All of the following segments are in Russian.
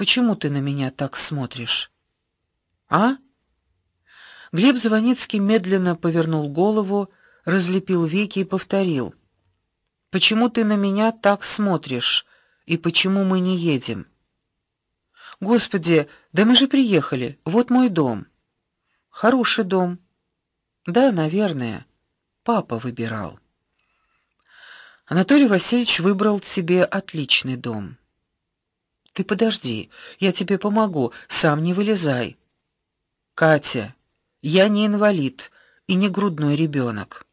Почему ты на меня так смотришь? А? Глеб Звоницкий медленно повернул голову, разлепил веки и повторил: Почему ты на меня так смотришь? И почему мы не едем? Господи, да мы же приехали. Вот мой дом. Хороший дом. Да, наверное. Папа выбирал. Анатолий Васильевич выбрал себе отличный дом. Ты подожди, я тебе помогу, сам не вылезай. Катя, я не инвалид и не грудной ребенок.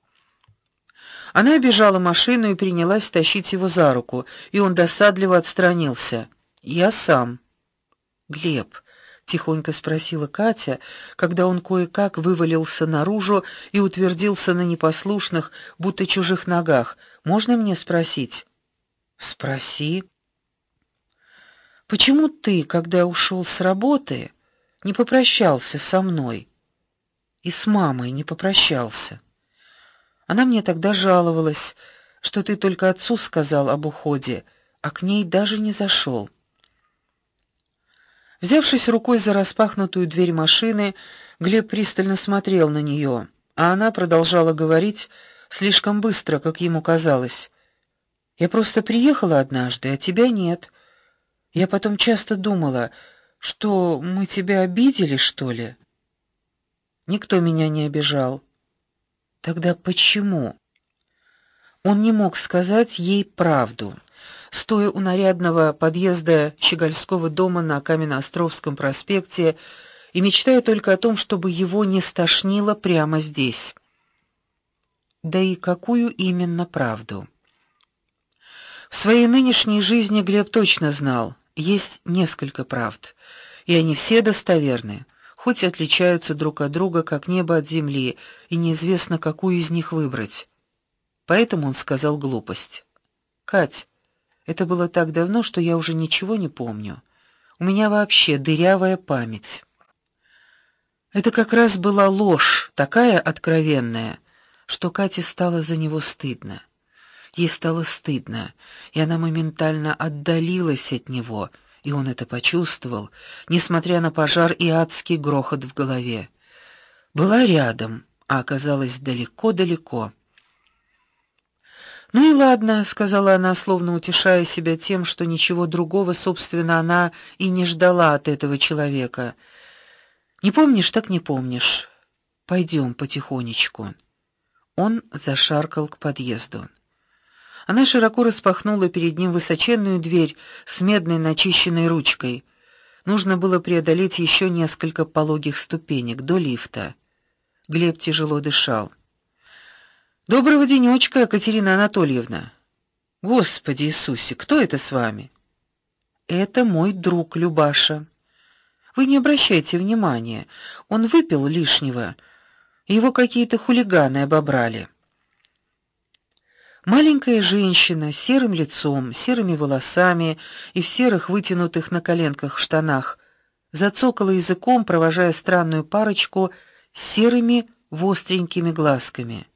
Она обежала машину и принялась тащить его за руку, и он досадливо отстранился. Я сам. Глеб, тихонько спросила Катя, когда он кое-как вывалился наружу и утвердился на непослушных, будто чужих ногах. Можно мне спросить? Спроси. Почему ты, когда ушел с работы, не попрощался со мной? И с мамой не попрощался? Она мне тогда жаловалась, что ты только отцу сказал об уходе, а к ней даже не зашел. Взявшись рукой за распахнутую дверь машины, Глеб пристально смотрел на нее, а она продолжала говорить слишком быстро, как ему казалось. Я просто приехала однажды, а тебя нет. Я потом часто думала, что мы тебя обидели, что ли? Никто меня не обижал. Тогда почему? Он не мог сказать ей правду стоя у нарядного подъезда Щегольского дома на Каменноостровском проспекте и мечтая только о том, чтобы его не стошнило прямо здесь. Да и какую именно правду? В своей нынешней жизни Глеб точно знал, есть несколько правд, и они все достоверны, хоть и отличаются друг от друга как небо от земли, и неизвестно, какую из них выбрать. Поэтому он сказал глупость. Кать, это было так давно, что я уже ничего не помню. У меня вообще дырявая память. Это как раз была ложь, такая откровенная, что Кате стало за него стыдно. Ей стало стыдно, и она моментально отдалилась от него, и он это почувствовал, несмотря на пожар и адский грохот в голове. Была рядом, а оказалась далеко-далеко. Ну и ладно, сказала она, словно утешая себя тем, что ничего другого, собственно, она и не ждала от этого человека. Не помнишь, так не помнишь. Пойдем потихонечку. Он зашаркал к подъезду. Она широко распахнула перед ним высоченную дверь с медной начищенной ручкой. Нужно было преодолеть еще несколько пологих ступенек до лифта. Глеб тяжело дышал. Доброго денечка, Екатерина Анатольевна. Господи Иисусе, кто это с вами? Это мой друг Любаша. Вы не обращайте внимания. Он выпил лишнего. Его какие-то хулиганы обобрали. Маленькая женщина с серым лицом, серыми волосами и в серых вытянутых на коленках штанах зацокала языком, провожая странную парочку серыми востренькими глазками.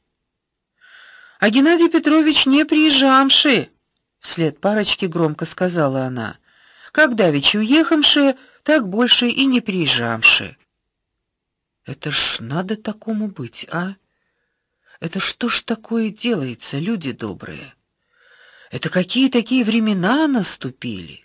А Геннадий Петрович не приезжамши, вслед парочке громко сказала она. Когда ведь уехамши, так больше и не приезжамши. Это ж надо такому быть, а? Это что ж такое делается, люди добрые? Это какие такие времена наступили,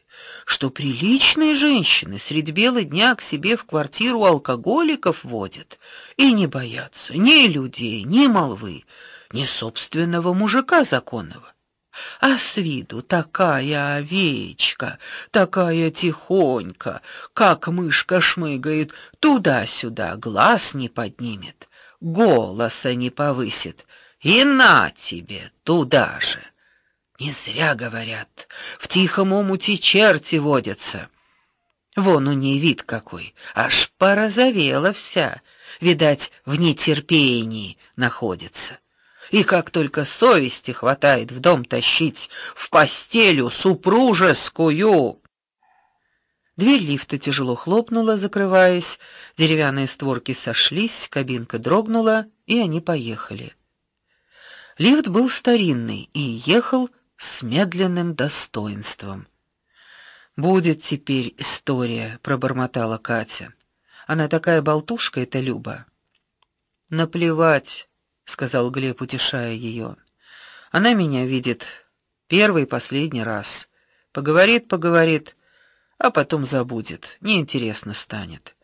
что приличные женщины средь бела дня к себе в квартиру алкоголиков водят? И не боятся ни людей, ни молвы не собственного мужика законного, а с виду такая овечка, такая тихонька, как мышка шмыгает туда-сюда, глаз не поднимет, голоса не повысит, и на тебе туда же. Не зря говорят, в тихом омуте черти водятся. Вон у ней вид какой, аж порозовела вся, видать, в нетерпении находится. И как только совести хватает в дом тащить в постелю супружескую. Дверь лифта тяжело хлопнула, закрываясь, деревянные створки сошлись, кабинка дрогнула, и они поехали. Лифт был старинный и ехал с медленным достоинством. Будет теперь история, пробормотала Катя. Она такая болтушка эта Люба. Наплевать, сказал Глеб, утешая ее. Она меня видит первый и последний раз. Поговорит, поговорит, а потом забудет. Неинтересно станет.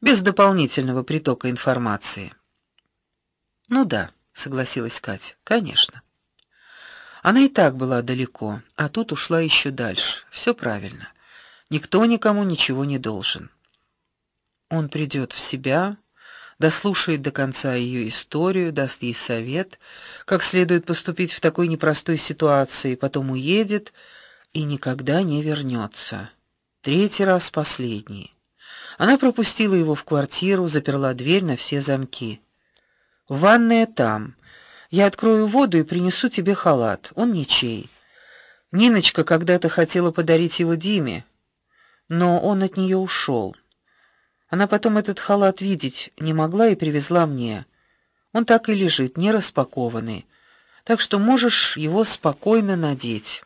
Без дополнительного притока информации. Ну да, согласилась Катя. Конечно. Она и так была далеко, а тут ушла еще дальше. Все правильно. Никто никому ничего не должен. Он придет в себя, дослушает до конца ее историю, даст ей совет, как следует поступить в такой непростой ситуации, потом уедет и никогда не вернется. Третий раз последний. Она пропустила его в квартиру, заперла дверь на все замки. Ванная там. Я открою воду и принесу тебе халат. Он ничей. Ниночка когда-то хотела подарить его Диме, но он от нее ушел. Она потом этот халат видеть не могла и привезла мне. Он так и лежит, не распакованный. Так что можешь его спокойно надеть.